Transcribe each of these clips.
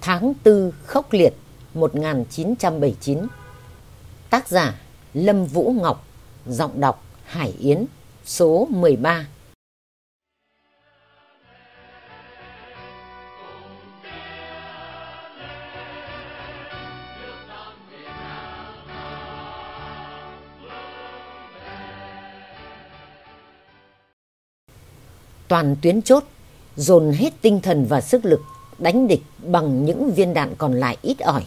Tháng Tư Khốc Liệt 1979 Tác giả Lâm Vũ Ngọc, Giọng đọc Hải Yến, Số 13 Toàn tuyến chốt dồn hết tinh thần và sức lực đánh địch bằng những viên đạn còn lại ít ỏi.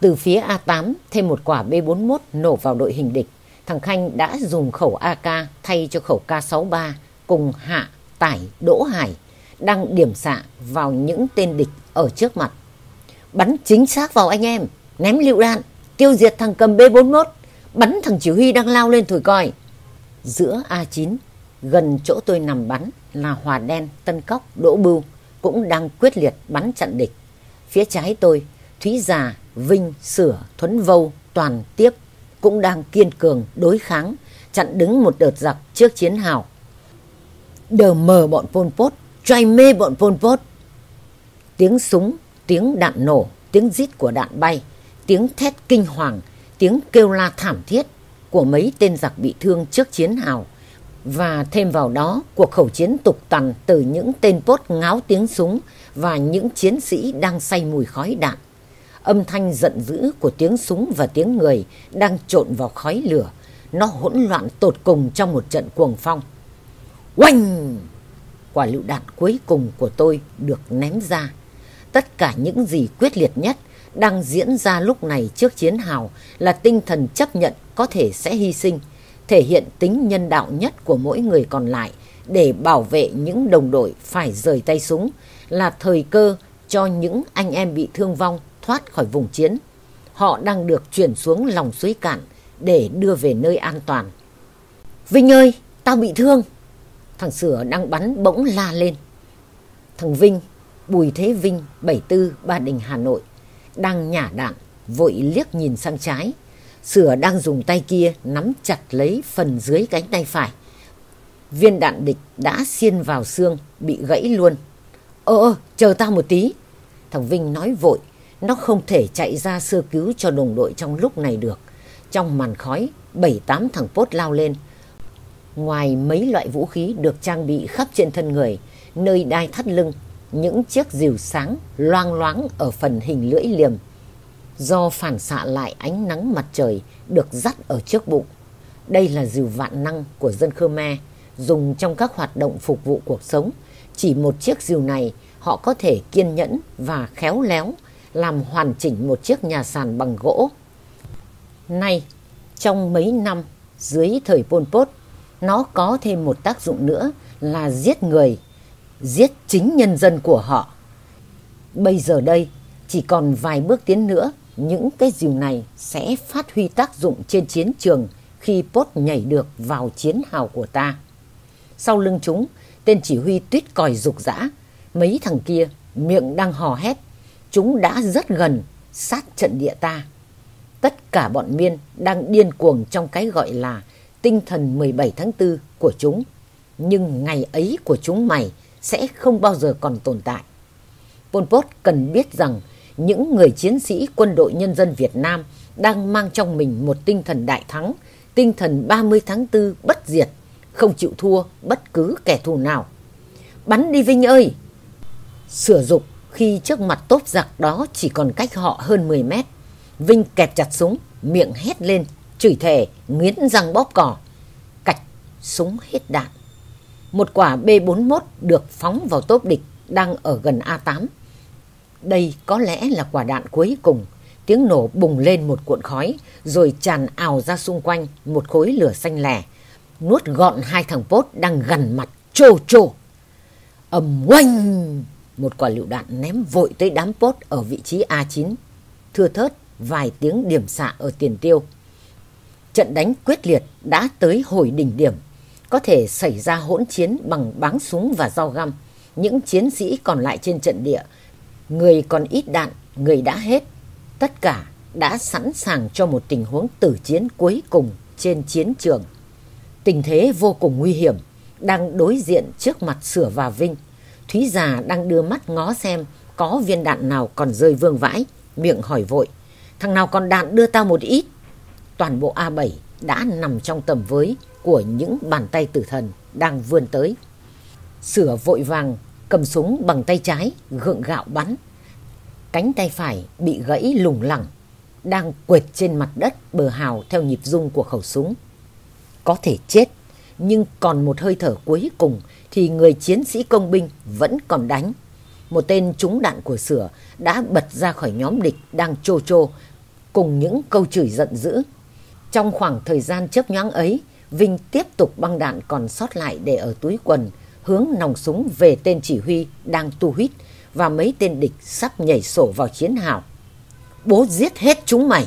Từ phía A8 thêm một quả B41 nổ vào đội hình địch. Thằng Khanh đã dùng khẩu AK thay cho khẩu K63 cùng Hạ, Tải, Đỗ Hải đang điểm xạ vào những tên địch ở trước mặt. Bắn chính xác vào anh em, ném lựu đạn, tiêu diệt thằng cầm B41, bắn thằng chỉ huy đang lao lên thổi còi. Giữa A9, gần chỗ tôi nằm bắn là Hòa Đen, Tân Cóc, Đỗ Bưu cũng đang quyết liệt bắn chặn địch. Phía trái tôi, Thúy Già, Vinh, Sửa, Thuấn Vâu, Toàn Tiếp cũng đang kiên cường đối kháng, chặn đứng một đợt giặc trước chiến hào. Đờ mờ bọn Pol Pot, trai mê bọn Pol Pot. Tiếng súng, tiếng đạn nổ, tiếng rít của đạn bay, tiếng thét kinh hoàng, tiếng kêu la thảm thiết của mấy tên giặc bị thương trước chiến hào và thêm vào đó, cuộc khẩu chiến tục tằn từ những tên pốt ngáo tiếng súng và những chiến sĩ đang say mùi khói đạn. Âm thanh giận dữ của tiếng súng và tiếng người đang trộn vào khói lửa. Nó hỗn loạn tột cùng trong một trận cuồng phong. Oanh! Quả lựu đạn cuối cùng của tôi được ném ra. Tất cả những gì quyết liệt nhất đang diễn ra lúc này trước chiến hào là tinh thần chấp nhận có thể sẽ hy sinh thể hiện tính nhân đạo nhất của mỗi người còn lại để bảo vệ những đồng đội phải rời tay súng là thời cơ cho những anh em bị thương vong thoát khỏi vùng chiến. Họ đang được chuyển xuống lòng suối cạn để đưa về nơi an toàn. Vinh ơi, tao bị thương. Thằng Sửa đang bắn bỗng la lên. Thằng Vinh, Bùi Thế Vinh, 74, Ba Đình, Hà Nội, đang nhả đạn, vội liếc nhìn sang trái Sửa đang dùng tay kia nắm chặt lấy phần dưới cánh tay phải. Viên đạn địch đã xiên vào xương, bị gãy luôn. Ơ, chờ tao một tí. Thằng Vinh nói vội, nó không thể chạy ra sơ cứu cho đồng đội trong lúc này được. Trong màn khói, bảy tám thằng pốt lao lên. Ngoài mấy loại vũ khí được trang bị khắp trên thân người, nơi đai thắt lưng, những chiếc rìu sáng loang loáng ở phần hình lưỡi liềm do phản xạ lại ánh nắng mặt trời được dắt ở trước bụng. Đây là dìu vạn năng của dân Khmer, dùng trong các hoạt động phục vụ cuộc sống. Chỉ một chiếc dìu này họ có thể kiên nhẫn và khéo léo làm hoàn chỉnh một chiếc nhà sàn bằng gỗ. Nay, trong mấy năm dưới thời Pol Pot, nó có thêm một tác dụng nữa là giết người, giết chính nhân dân của họ. Bây giờ đây, chỉ còn vài bước tiến nữa những cái dìu này sẽ phát huy tác dụng trên chiến trường khi Pốt nhảy được vào chiến hào của ta. Sau lưng chúng, tên chỉ huy tuyết còi rục rã, mấy thằng kia miệng đang hò hét, chúng đã rất gần sát trận địa ta. Tất cả bọn miên đang điên cuồng trong cái gọi là tinh thần 17 tháng 4 của chúng. Nhưng ngày ấy của chúng mày sẽ không bao giờ còn tồn tại. Pol Pot cần biết rằng những người chiến sĩ quân đội nhân dân Việt Nam đang mang trong mình một tinh thần đại thắng, tinh thần 30 tháng 4 bất diệt, không chịu thua bất cứ kẻ thù nào. Bắn đi Vinh ơi! Sửa dục khi trước mặt tốp giặc đó chỉ còn cách họ hơn 10 mét. Vinh kẹp chặt súng, miệng hét lên, chửi thề, nghiến răng bóp cỏ. Cạch, súng hết đạn. Một quả B-41 được phóng vào tốp địch đang ở gần A8 đây có lẽ là quả đạn cuối cùng. Tiếng nổ bùng lên một cuộn khói, rồi tràn ào ra xung quanh một khối lửa xanh lẻ. Nuốt gọn hai thằng pốt đang gần mặt trô trô. ầm oanh! Một quả lựu đạn ném vội tới đám pốt ở vị trí A9. Thưa thớt vài tiếng điểm xạ ở tiền tiêu. Trận đánh quyết liệt đã tới hồi đỉnh điểm. Có thể xảy ra hỗn chiến bằng báng súng và dao găm. Những chiến sĩ còn lại trên trận địa Người còn ít đạn, người đã hết. Tất cả đã sẵn sàng cho một tình huống tử chiến cuối cùng trên chiến trường. Tình thế vô cùng nguy hiểm, đang đối diện trước mặt Sửa và Vinh. Thúy già đang đưa mắt ngó xem có viên đạn nào còn rơi vương vãi, miệng hỏi vội. Thằng nào còn đạn đưa tao một ít. Toàn bộ A7 đã nằm trong tầm với của những bàn tay tử thần đang vươn tới. Sửa vội vàng, cầm súng bằng tay trái, gượng gạo bắn. Cánh tay phải bị gãy lủng lẳng, đang quệt trên mặt đất bờ hào theo nhịp rung của khẩu súng. Có thể chết, nhưng còn một hơi thở cuối cùng thì người chiến sĩ công binh vẫn còn đánh. Một tên trúng đạn của sửa đã bật ra khỏi nhóm địch đang trô trô cùng những câu chửi giận dữ. Trong khoảng thời gian chớp nhoáng ấy, Vinh tiếp tục băng đạn còn sót lại để ở túi quần, hướng nòng súng về tên chỉ huy đang tu huýt và mấy tên địch sắp nhảy sổ vào chiến hào. Bố giết hết chúng mày!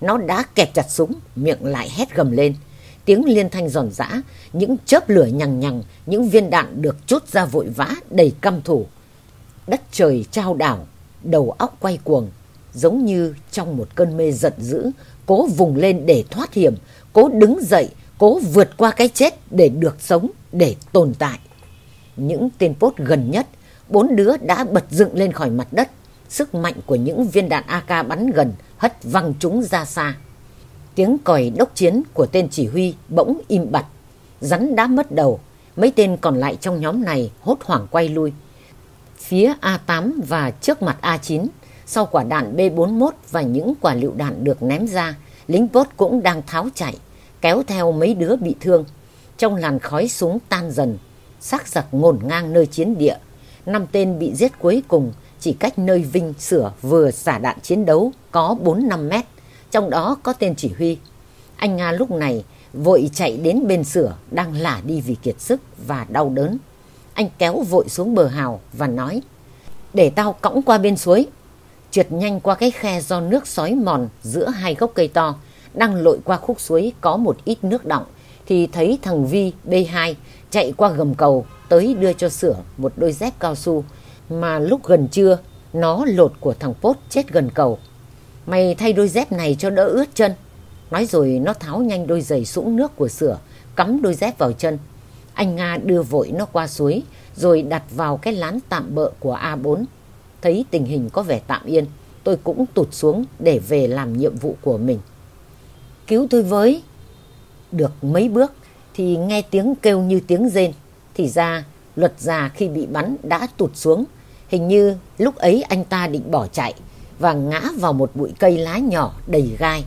Nó đã kẹp chặt súng, miệng lại hét gầm lên. Tiếng liên thanh giòn giã, những chớp lửa nhằng nhằng, những viên đạn được chốt ra vội vã đầy căm thủ. Đất trời trao đảo, đầu óc quay cuồng, giống như trong một cơn mê giận dữ, cố vùng lên để thoát hiểm, cố đứng dậy, cố vượt qua cái chết để được sống, để tồn tại. Những tên pốt gần nhất, bốn đứa đã bật dựng lên khỏi mặt đất. Sức mạnh của những viên đạn AK bắn gần hất văng chúng ra xa. Tiếng còi đốc chiến của tên chỉ huy bỗng im bặt. Rắn đã mất đầu, mấy tên còn lại trong nhóm này hốt hoảng quay lui. Phía A8 và trước mặt A9, sau quả đạn B41 và những quả lựu đạn được ném ra, lính bốt cũng đang tháo chạy, kéo theo mấy đứa bị thương. Trong làn khói súng tan dần, xác giặc ngổn ngang nơi chiến địa. Năm tên bị giết cuối cùng chỉ cách nơi Vinh sửa vừa xả đạn chiến đấu có 4-5 mét, trong đó có tên chỉ huy. Anh Nga lúc này vội chạy đến bên sửa đang lả đi vì kiệt sức và đau đớn. Anh kéo vội xuống bờ hào và nói Để tao cõng qua bên suối. Trượt nhanh qua cái khe do nước sói mòn giữa hai gốc cây to đang lội qua khúc suối có một ít nước đọng thì thấy thằng Vi B2 chạy qua gầm cầu tới đưa cho sửa một đôi dép cao su mà lúc gần trưa nó lột của thằng Pốt chết gần cầu. Mày thay đôi dép này cho đỡ ướt chân. Nói rồi nó tháo nhanh đôi giày sũng nước của sửa, cắm đôi dép vào chân. Anh Nga đưa vội nó qua suối, rồi đặt vào cái lán tạm bợ của A4. Thấy tình hình có vẻ tạm yên, tôi cũng tụt xuống để về làm nhiệm vụ của mình. Cứu tôi với! Được mấy bước thì nghe tiếng kêu như tiếng rên. Thì ra, luật già khi bị bắn đã tụt xuống. Hình như lúc ấy anh ta định bỏ chạy và ngã vào một bụi cây lá nhỏ đầy gai.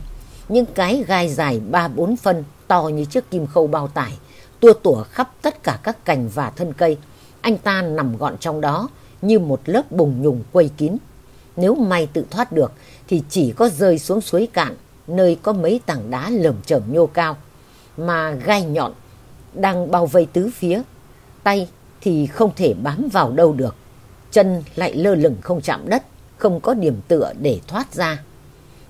Những cái gai dài ba bốn phân, to như chiếc kim khâu bao tải, tua tủa khắp tất cả các cành và thân cây. Anh ta nằm gọn trong đó như một lớp bùng nhùng quây kín. Nếu may tự thoát được thì chỉ có rơi xuống suối cạn, nơi có mấy tảng đá lởm chởm nhô cao mà gai nhọn đang bao vây tứ phía. Tay thì không thể bám vào đâu được. Chân lại lơ lửng không chạm đất, không có điểm tựa để thoát ra.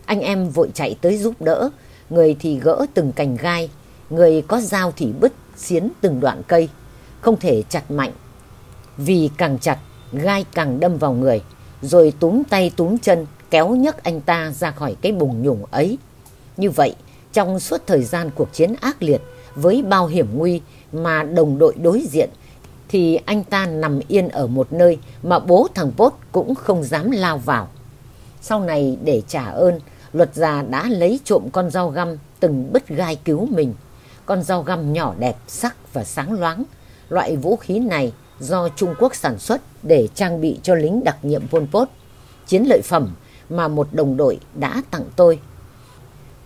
Anh em vội chạy tới giúp đỡ, người thì gỡ từng cành gai, người có dao thì bứt xiến từng đoạn cây, không thể chặt mạnh. Vì càng chặt, gai càng đâm vào người, rồi túm tay túm chân kéo nhấc anh ta ra khỏi cái bùng nhùng ấy. Như vậy, trong suốt thời gian cuộc chiến ác liệt với bao hiểm nguy mà đồng đội đối diện, thì anh ta nằm yên ở một nơi mà bố thằng Pốt cũng không dám lao vào. Sau này để trả ơn, luật già đã lấy trộm con dao găm từng bứt gai cứu mình con dao găm nhỏ đẹp, sắc và sáng loáng. Loại vũ khí này do Trung Quốc sản xuất để trang bị cho lính đặc nhiệm Pol Pot. Chiến lợi phẩm mà một đồng đội đã tặng tôi.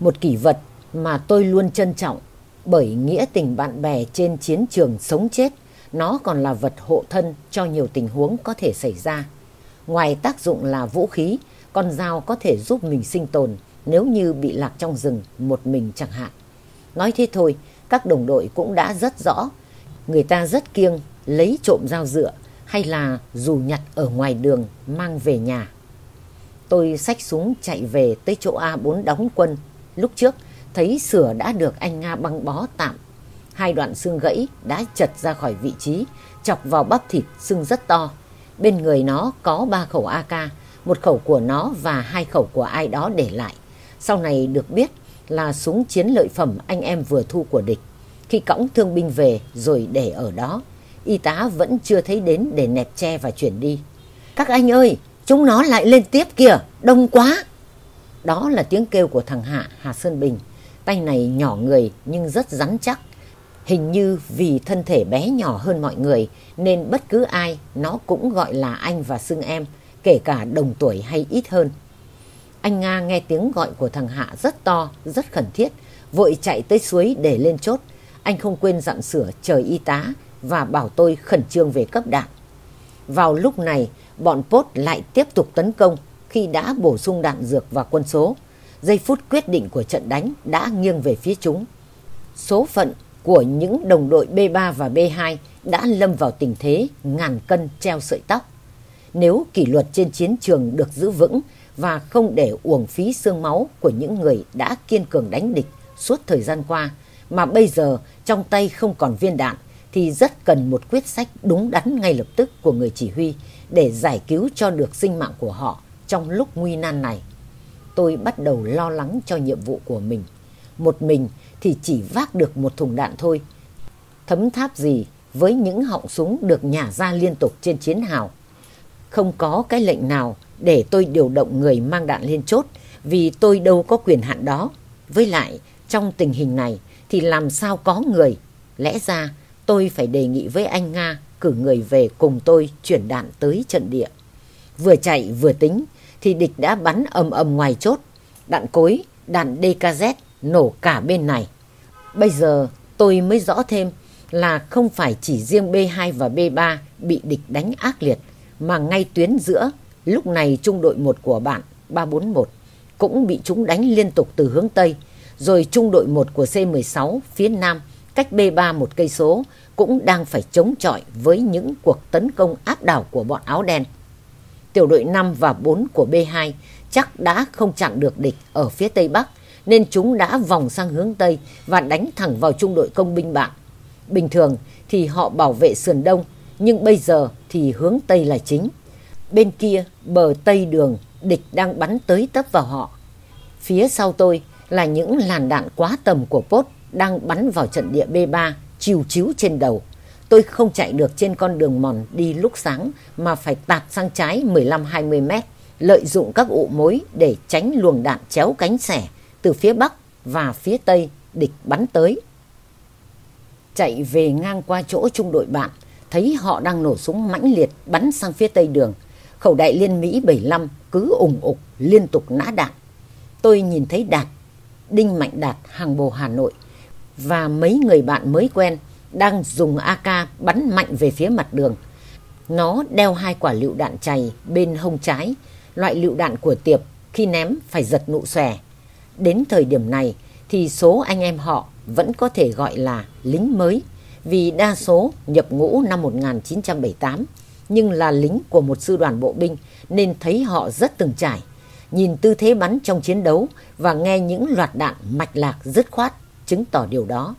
Một kỷ vật mà tôi luôn trân trọng bởi nghĩa tình bạn bè trên chiến trường sống chết. Nó còn là vật hộ thân cho nhiều tình huống có thể xảy ra. Ngoài tác dụng là vũ khí, con dao có thể giúp mình sinh tồn nếu như bị lạc trong rừng một mình chẳng hạn. Nói thế thôi, các đồng đội cũng đã rất rõ. Người ta rất kiêng lấy trộm dao dựa hay là dù nhặt ở ngoài đường mang về nhà. Tôi xách súng chạy về tới chỗ A4 đóng quân. Lúc trước thấy sửa đã được anh Nga băng bó tạm. Hai đoạn xương gãy đã chật ra khỏi vị trí, chọc vào bắp thịt xương rất to. Bên người nó có ba khẩu AK, một khẩu của nó và hai khẩu của ai đó để lại. Sau này được biết là súng chiến lợi phẩm anh em vừa thu của địch. Khi cõng thương binh về rồi để ở đó, y tá vẫn chưa thấy đến để nẹp che và chuyển đi. Các anh ơi, chúng nó lại lên tiếp kìa, đông quá. Đó là tiếng kêu của thằng Hạ, Hà Sơn Bình. Tay này nhỏ người nhưng rất rắn chắc. Hình như vì thân thể bé nhỏ hơn mọi người nên bất cứ ai nó cũng gọi là anh và xưng em, kể cả đồng tuổi hay ít hơn. Anh Nga nghe tiếng gọi của thằng Hạ rất to, rất khẩn thiết, vội chạy tới suối để lên chốt. Anh không quên dặn sửa chờ y tá và bảo tôi khẩn trương về cấp đạn. Vào lúc này, bọn Pốt lại tiếp tục tấn công khi đã bổ sung đạn dược và quân số. Giây phút quyết định của trận đánh đã nghiêng về phía chúng. Số phận của những đồng đội B3 và B2 đã lâm vào tình thế ngàn cân treo sợi tóc. Nếu kỷ luật trên chiến trường được giữ vững và không để uổng phí xương máu của những người đã kiên cường đánh địch suốt thời gian qua, mà bây giờ trong tay không còn viên đạn, thì rất cần một quyết sách đúng đắn ngay lập tức của người chỉ huy để giải cứu cho được sinh mạng của họ trong lúc nguy nan này. Tôi bắt đầu lo lắng cho nhiệm vụ của mình. Một mình thì chỉ vác được một thùng đạn thôi. Thấm tháp gì với những họng súng được nhả ra liên tục trên chiến hào. Không có cái lệnh nào để tôi điều động người mang đạn lên chốt vì tôi đâu có quyền hạn đó. Với lại, trong tình hình này thì làm sao có người. Lẽ ra tôi phải đề nghị với anh Nga cử người về cùng tôi chuyển đạn tới trận địa. Vừa chạy vừa tính thì địch đã bắn ầm ầm ngoài chốt. Đạn cối, đạn DKZ nổ cả bên này. Bây giờ tôi mới rõ thêm là không phải chỉ riêng B2 và B3 bị địch đánh ác liệt mà ngay tuyến giữa lúc này trung đội 1 của bạn 341 cũng bị chúng đánh liên tục từ hướng Tây rồi trung đội 1 của C16 phía Nam cách B3 một cây số cũng đang phải chống chọi với những cuộc tấn công áp đảo của bọn áo đen. Tiểu đội 5 và 4 của B2 chắc đã không chặn được địch ở phía Tây Bắc, nên chúng đã vòng sang hướng Tây và đánh thẳng vào trung đội công binh bạn. Bình thường thì họ bảo vệ sườn Đông, nhưng bây giờ thì hướng Tây là chính. Bên kia bờ Tây đường, địch đang bắn tới tấp vào họ. Phía sau tôi là những làn đạn quá tầm của Pốt đang bắn vào trận địa B3 chiều chiếu trên đầu. Tôi không chạy được trên con đường mòn đi lúc sáng mà phải tạt sang trái 15-20 mét, lợi dụng các ụ mối để tránh luồng đạn chéo cánh xẻ từ phía bắc và phía tây địch bắn tới. Chạy về ngang qua chỗ trung đội bạn, thấy họ đang nổ súng mãnh liệt bắn sang phía tây đường. Khẩu đại liên Mỹ 75 cứ ủng ục liên tục nã đạn. Tôi nhìn thấy Đạt, Đinh Mạnh Đạt, hàng bồ Hà Nội và mấy người bạn mới quen đang dùng AK bắn mạnh về phía mặt đường. Nó đeo hai quả lựu đạn chày bên hông trái, loại lựu đạn của Tiệp khi ném phải giật nụ xòe. Đến thời điểm này thì số anh em họ vẫn có thể gọi là lính mới vì đa số nhập ngũ năm 1978 nhưng là lính của một sư đoàn bộ binh nên thấy họ rất từng trải. Nhìn tư thế bắn trong chiến đấu và nghe những loạt đạn mạch lạc dứt khoát chứng tỏ điều đó.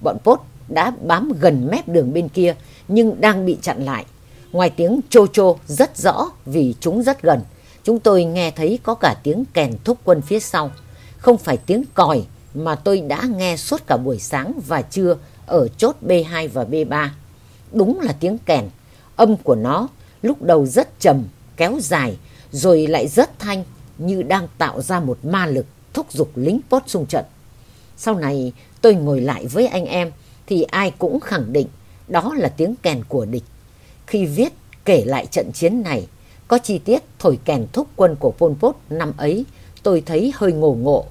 Bọn Pốt đã bám gần mép đường bên kia nhưng đang bị chặn lại. Ngoài tiếng chô chô rất rõ vì chúng rất gần, chúng tôi nghe thấy có cả tiếng kèn thúc quân phía sau. Không phải tiếng còi mà tôi đã nghe suốt cả buổi sáng và trưa ở chốt B2 và B3. Đúng là tiếng kèn, âm của nó lúc đầu rất trầm, kéo dài, rồi lại rất thanh như đang tạo ra một ma lực thúc giục lính post xung trận. Sau này tôi ngồi lại với anh em thì ai cũng khẳng định đó là tiếng kèn của địch. Khi viết kể lại trận chiến này, có chi tiết thổi kèn thúc quân của Pol Pot năm ấy tôi thấy hơi ngổ ngộ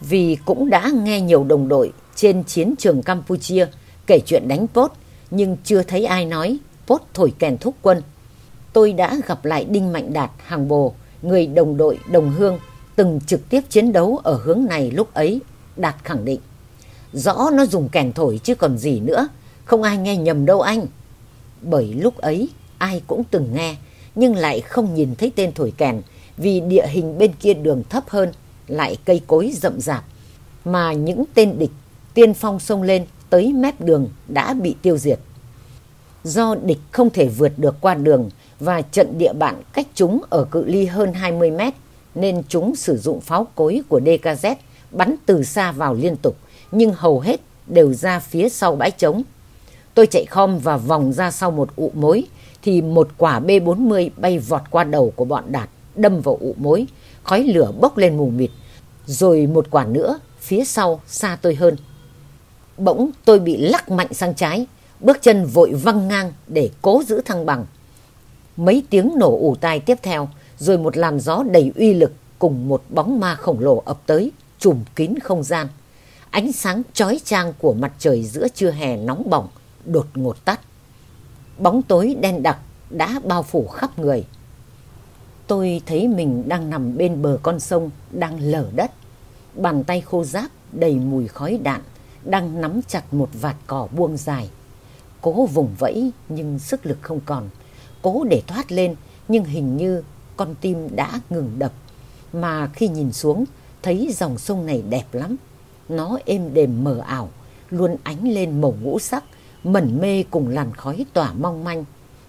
vì cũng đã nghe nhiều đồng đội trên chiến trường Campuchia kể chuyện đánh Pốt nhưng chưa thấy ai nói Pốt thổi kèn thúc quân. Tôi đã gặp lại Đinh Mạnh Đạt hàng bồ, người đồng đội đồng hương từng trực tiếp chiến đấu ở hướng này lúc ấy Đạt khẳng định. Rõ nó dùng kèn thổi chứ còn gì nữa. Không ai nghe nhầm đâu anh. Bởi lúc ấy ai cũng từng nghe nhưng lại không nhìn thấy tên thổi kèn vì địa hình bên kia đường thấp hơn lại cây cối rậm rạp mà những tên địch tiên phong xông lên tới mép đường đã bị tiêu diệt. Do địch không thể vượt được qua đường và trận địa bạn cách chúng ở cự ly hơn 20 mét nên chúng sử dụng pháo cối của DKZ bắn từ xa vào liên tục, nhưng hầu hết đều ra phía sau bãi trống. Tôi chạy khom và vòng ra sau một ụ mối thì một quả B40 bay vọt qua đầu của bọn Đạt, đâm vào ụ mối. Khói lửa bốc lên mù mịt. Rồi một quả nữa, phía sau, xa tôi hơn. Bỗng tôi bị lắc mạnh sang trái, bước chân vội văng ngang để cố giữ thăng bằng. Mấy tiếng nổ ủ tai tiếp theo, rồi một làn gió đầy uy lực cùng một bóng ma khổng lồ ập tới, trùm kín không gian. Ánh sáng chói chang của mặt trời giữa trưa hè nóng bỏng, đột ngột tắt. Bóng tối đen đặc đã bao phủ khắp người. Tôi thấy mình đang nằm bên bờ con sông, đang lở đất. Bàn tay khô ráp đầy mùi khói đạn, đang nắm chặt một vạt cỏ buông dài. Cố vùng vẫy nhưng sức lực không còn. Cố để thoát lên nhưng hình như con tim đã ngừng đập. Mà khi nhìn xuống thấy dòng sông này đẹp lắm. Nó êm đềm mờ ảo, luôn ánh lên màu ngũ sắc, mẩn mê cùng làn khói tỏa mong manh,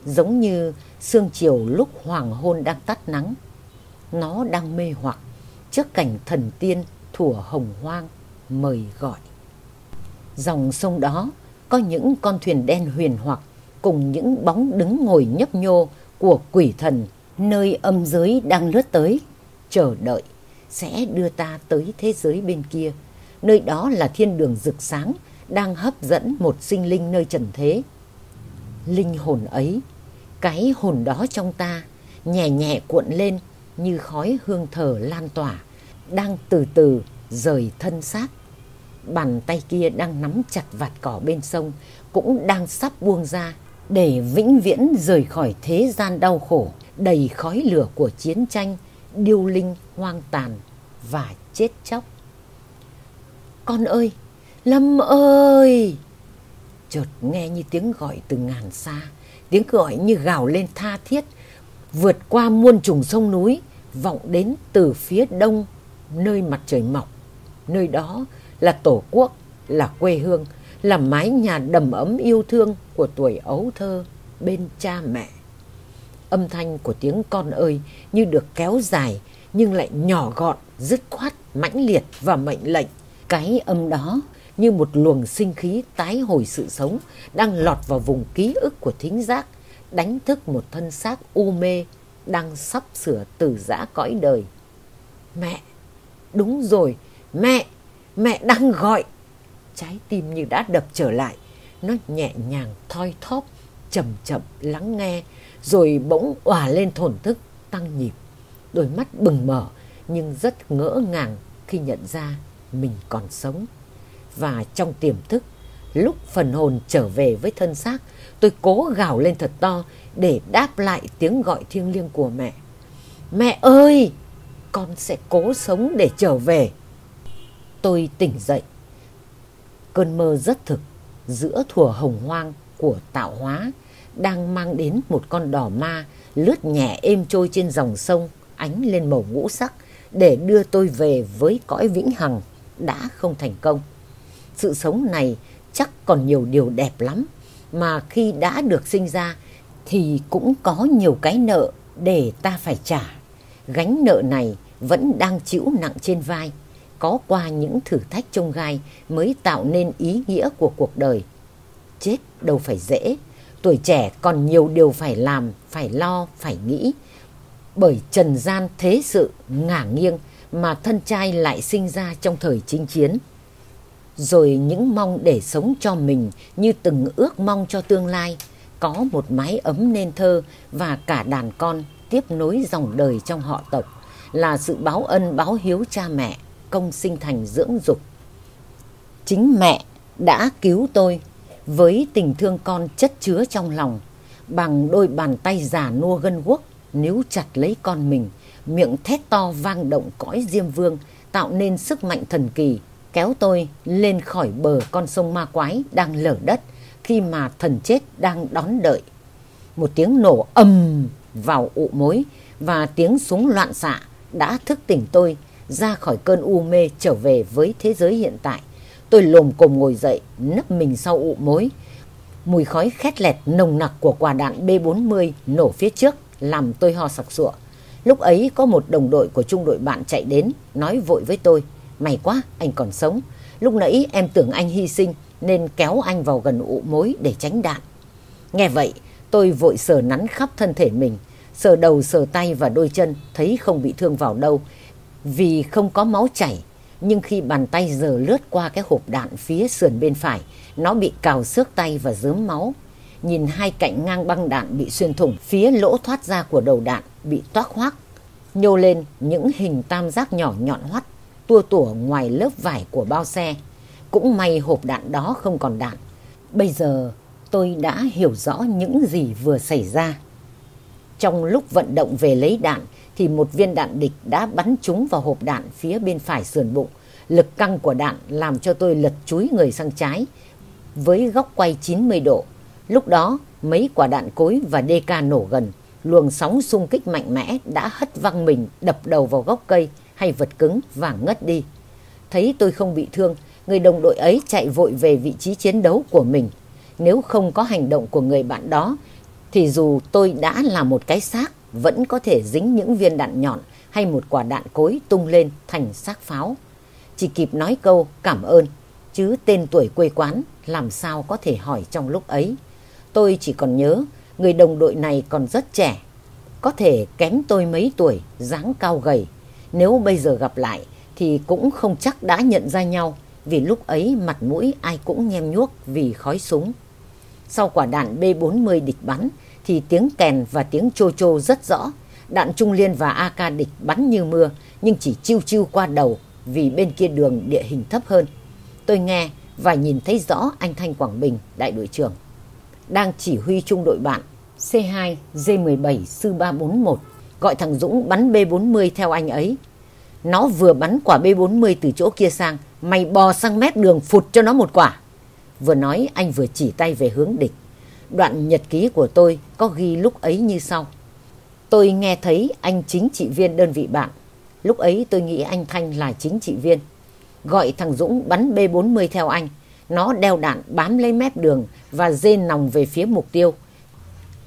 giống như sương chiều lúc hoàng hôn đang tắt nắng. Nó đang mê hoặc trước cảnh thần tiên thủa hồng hoang mời gọi. Dòng sông đó có những con thuyền đen huyền hoặc cùng những bóng đứng ngồi nhấp nhô của quỷ thần nơi âm giới đang lướt tới, chờ đợi sẽ đưa ta tới thế giới bên kia. Nơi đó là thiên đường rực sáng đang hấp dẫn một sinh linh nơi trần thế. Linh hồn ấy, cái hồn đó trong ta, nhẹ nhẹ cuộn lên như khói hương thở lan tỏa, đang từ từ rời thân xác. Bàn tay kia đang nắm chặt vạt cỏ bên sông, cũng đang sắp buông ra để vĩnh viễn rời khỏi thế gian đau khổ, đầy khói lửa của chiến tranh, điêu linh, hoang tàn và chết chóc. Con ơi! Lâm ơi! Chợt nghe như tiếng gọi từ ngàn xa, tiếng gọi như gào lên tha thiết, vượt qua muôn trùng sông núi, vọng đến từ phía đông, nơi mặt trời mọc. Nơi đó là tổ quốc, là quê hương, là mái nhà đầm ấm yêu thương của tuổi ấu thơ bên cha mẹ. Âm thanh của tiếng con ơi như được kéo dài nhưng lại nhỏ gọn, dứt khoát, mãnh liệt và mệnh lệnh. Cái âm đó như một luồng sinh khí tái hồi sự sống đang lọt vào vùng ký ức của thính giác, đánh thức một thân xác u mê đang sắp sửa từ giã cõi đời. Mẹ, đúng rồi, mẹ, mẹ đang gọi. Trái tim như đã đập trở lại, nó nhẹ nhàng thoi thóp, chậm chậm lắng nghe, rồi bỗng òa lên thổn thức, tăng nhịp. Đôi mắt bừng mở, nhưng rất ngỡ ngàng khi nhận ra mình còn sống. Và trong tiềm thức, lúc phần hồn trở về với thân xác, tôi cố gào lên thật to để đáp lại tiếng gọi thiêng liêng của mẹ. Mẹ ơi, con sẽ cố sống để trở về. Tôi tỉnh dậy. Cơn mơ rất thực giữa thùa hồng hoang của tạo hóa đang mang đến một con đỏ ma lướt nhẹ êm trôi trên dòng sông, ánh lên màu ngũ sắc để đưa tôi về với cõi vĩnh hằng đã không thành công sự sống này chắc còn nhiều điều đẹp lắm mà khi đã được sinh ra thì cũng có nhiều cái nợ để ta phải trả. Gánh nợ này vẫn đang chịu nặng trên vai, có qua những thử thách trông gai mới tạo nên ý nghĩa của cuộc đời. Chết đâu phải dễ, tuổi trẻ còn nhiều điều phải làm, phải lo, phải nghĩ. Bởi trần gian thế sự ngả nghiêng mà thân trai lại sinh ra trong thời chinh chiến rồi những mong để sống cho mình như từng ước mong cho tương lai, có một mái ấm nên thơ và cả đàn con tiếp nối dòng đời trong họ tộc là sự báo ân báo hiếu cha mẹ, công sinh thành dưỡng dục. Chính mẹ đã cứu tôi với tình thương con chất chứa trong lòng, bằng đôi bàn tay già nua gân guốc níu chặt lấy con mình, miệng thét to vang động cõi diêm vương, tạo nên sức mạnh thần kỳ kéo tôi lên khỏi bờ con sông ma quái đang lở đất khi mà thần chết đang đón đợi. Một tiếng nổ ầm vào ụ mối và tiếng súng loạn xạ đã thức tỉnh tôi ra khỏi cơn u mê trở về với thế giới hiện tại. Tôi lồm cồm ngồi dậy, nấp mình sau ụ mối. Mùi khói khét lẹt nồng nặc của quả đạn B-40 nổ phía trước làm tôi ho sặc sụa. Lúc ấy có một đồng đội của trung đội bạn chạy đến, nói vội với tôi. May quá, anh còn sống. Lúc nãy em tưởng anh hy sinh, nên kéo anh vào gần ụ mối để tránh đạn. Nghe vậy, tôi vội sờ nắn khắp thân thể mình, sờ đầu sờ tay và đôi chân thấy không bị thương vào đâu vì không có máu chảy. Nhưng khi bàn tay giờ lướt qua cái hộp đạn phía sườn bên phải, nó bị cào xước tay và dớm máu. Nhìn hai cạnh ngang băng đạn bị xuyên thủng, phía lỗ thoát ra của đầu đạn bị toác hoác, nhô lên những hình tam giác nhỏ nhọn hoắt, tua tủa ngoài lớp vải của bao xe. Cũng may hộp đạn đó không còn đạn. Bây giờ tôi đã hiểu rõ những gì vừa xảy ra. Trong lúc vận động về lấy đạn thì một viên đạn địch đã bắn trúng vào hộp đạn phía bên phải sườn bụng. Lực căng của đạn làm cho tôi lật chúi người sang trái với góc quay 90 độ. Lúc đó mấy quả đạn cối và DK nổ gần. Luồng sóng xung kích mạnh mẽ đã hất văng mình đập đầu vào gốc cây hay vật cứng và ngất đi. Thấy tôi không bị thương, người đồng đội ấy chạy vội về vị trí chiến đấu của mình. Nếu không có hành động của người bạn đó, thì dù tôi đã là một cái xác, vẫn có thể dính những viên đạn nhọn hay một quả đạn cối tung lên thành xác pháo. Chỉ kịp nói câu cảm ơn, chứ tên tuổi quê quán làm sao có thể hỏi trong lúc ấy. Tôi chỉ còn nhớ người đồng đội này còn rất trẻ, có thể kém tôi mấy tuổi, dáng cao gầy. Nếu bây giờ gặp lại thì cũng không chắc đã nhận ra nhau vì lúc ấy mặt mũi ai cũng nhem nhuốc vì khói súng. Sau quả đạn B-40 địch bắn thì tiếng kèn và tiếng chô chô rất rõ. Đạn Trung Liên và AK địch bắn như mưa nhưng chỉ chiêu chiêu qua đầu vì bên kia đường địa hình thấp hơn. Tôi nghe và nhìn thấy rõ anh Thanh Quảng Bình, đại đội trưởng, đang chỉ huy trung đội bạn C2 D17 Sư 341 gọi thằng Dũng bắn B40 theo anh ấy. Nó vừa bắn quả B40 từ chỗ kia sang, mày bò sang mép đường phụt cho nó một quả. Vừa nói anh vừa chỉ tay về hướng địch. Đoạn nhật ký của tôi có ghi lúc ấy như sau. Tôi nghe thấy anh chính trị viên đơn vị bạn. Lúc ấy tôi nghĩ anh Thanh là chính trị viên. Gọi thằng Dũng bắn B40 theo anh. Nó đeo đạn bám lấy mép đường và dê nòng về phía mục tiêu.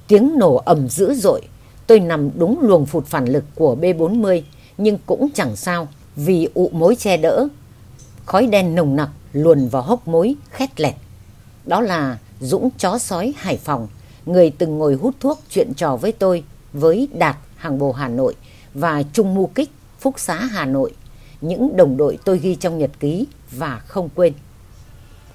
Tiếng nổ ầm dữ dội. Tôi nằm đúng luồng phụt phản lực của B40 nhưng cũng chẳng sao vì ụ mối che đỡ. Khói đen nồng nặc luồn vào hốc mối khét lẹt. Đó là Dũng chó sói Hải Phòng, người từng ngồi hút thuốc chuyện trò với tôi với Đạt Hàng Bồ Hà Nội và Trung Mu Kích Phúc Xá Hà Nội. Những đồng đội tôi ghi trong nhật ký và không quên.